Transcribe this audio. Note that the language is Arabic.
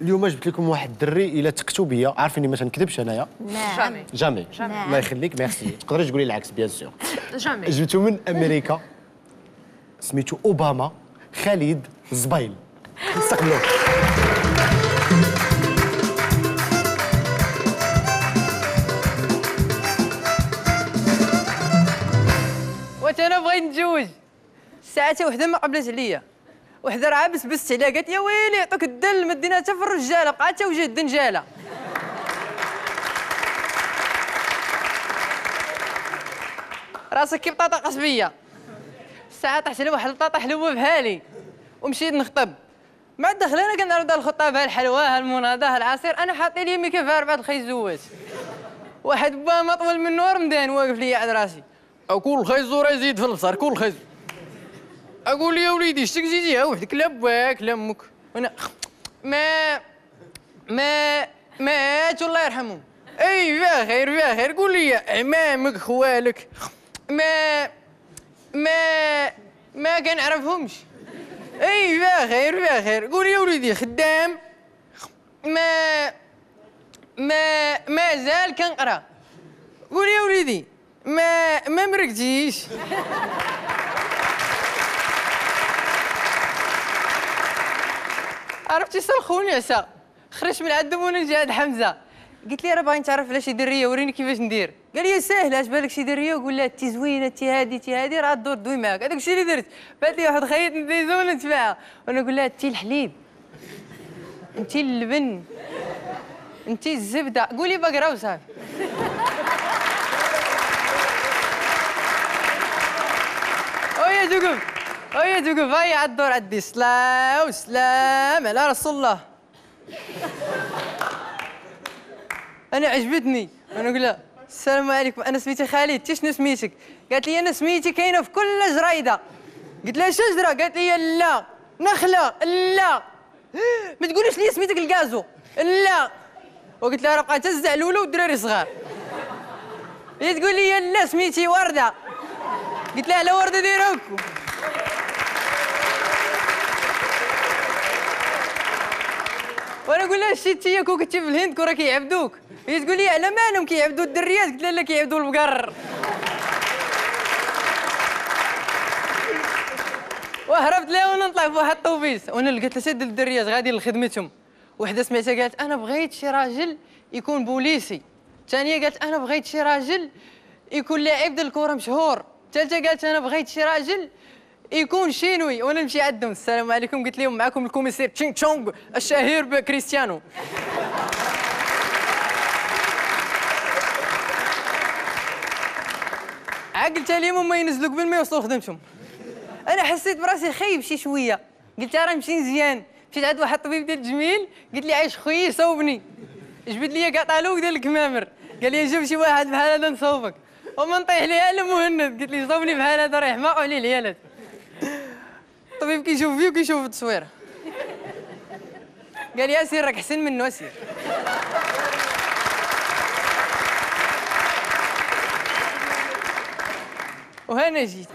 اليوم جبت لكم واحد الدري إلى تكتب بيا. عارفيني ما تنكذبش أنايا؟ نعم. jamais. jamais. الله يخليك. ميرسي. تقدري تقولي العكس bien sûr. jamais. جبتو من أمريكا. سميتو أوباما. خالد زبيل. استقبلوه وات أنا بغيت نتزوج. ساعتها وحدة ما قبلت عليا. وحده راه بس بست عليها قالت يا ويلي عطوك الدل ما دينا حتى في الرجالة. بقات حتى وجه الدنجاله راسك كي بطاطا قصبية. ساعة طحت على واحد البطاطا حلوة بحالي ومشيت نخطب. مع دخل أنا كنعرض الخطاب هالحلوه هالمناضه هالعصير أنا حاطين لي ميكا في اربعه الخيزوات واحد با ما طول منه رمضان واقف لي على راسي. أقول خيزور يزيد في البصر كل خيز. أقول يا وليدي شتك جيتي وحدك لا باك لا أمك وأنا ما ما مات الله يرحمهم أي فيها خير فيها خير قول لي عمامك خوالك. ما ما ما كنعرفهمش. أي فيها خير فيها خير. قول يا وليدي خدام. ما ما ما زال كنقرأ. قول يا وليدي ما ما مرقتيش. عرفتي سلخوني عسى خرجت من عندهم وأنا نجي عند حمزة. قلت لي راه باغي نتعرف على شي درية وريني كيفاش ندير. قال لي ساهله اش بالك شي درية؟ وقول لها انت زوينة انت هادي انت هادي راه الدور دوي معاك هذاك الشيء اللي درت. بات لي واحد خيط نديزو ونت معاها وأنا نقول لها انت الحليب انت اللبن انت الزبدة. قولي بقره وصافي. ويا توقف ويا توقف هيا على الدور عدي سلام وسلام على رسول الله. أنا عجبتني. أنا نقول لها السلام عليكم. أنا سميتي خالد. انت شنو سميتك؟ قالت لي أنا سميتي كاينة في كل جريده قلت لها شجره قالت لي لا. نخلة. لا. ما تقوليش لي سميتك الكازو لا. وقلت لها راه بقات الزعلوله والدراري صغار. هي تقول لي لا سميتي وردة. قلت لها لا وردة ديروكم وأنا نقول لها شتي انت كنتي في الهند كون كيعبدوك. هي تقول لي على مالهم كيعبدوا الدريات قلت لها لا كيعبدوا البقر وهربت لها وأنا نطلع في واحد الطوبيس وأنا لقيت سد الدريات غادي لخدمتهم. وحدة سمعتها قالت أنا بغيت شي راجل يكون بوليسي. الثانية قالت أنا بغيت شي راجل يكون لاعب ديال الكرة مشهور. الثالثه قالت أنا بغيت شي راجل يكون شينوي وأنا نمشي عندهم السلام عليكم. قلت لهم معكم ال commissaire تشينغ تشونغ الشهير بكريستيانو. عقلت عليهم هما ينزلوا قبل ما يوصلوا خدمتهم. أنا حسيت براسي خايب شي شوية. قلت راه نمشي مزيان. مشيت عند واحد الطبيب ديال التجميل قلت لي عايش خويا صوبني. جبد لي كاع طالوك ديال الكمامر. قال لي جيب شي واحد بحال هذا نصوبك. وما نطيح ليها على مهند. قلت لي صوبني بحال هذا راه يحماقوا عليه العيالات. الطبيب كيشوف فيه وكيشوف في التصوير قال لي اسير راك حسن منه اسير وهنا جيت.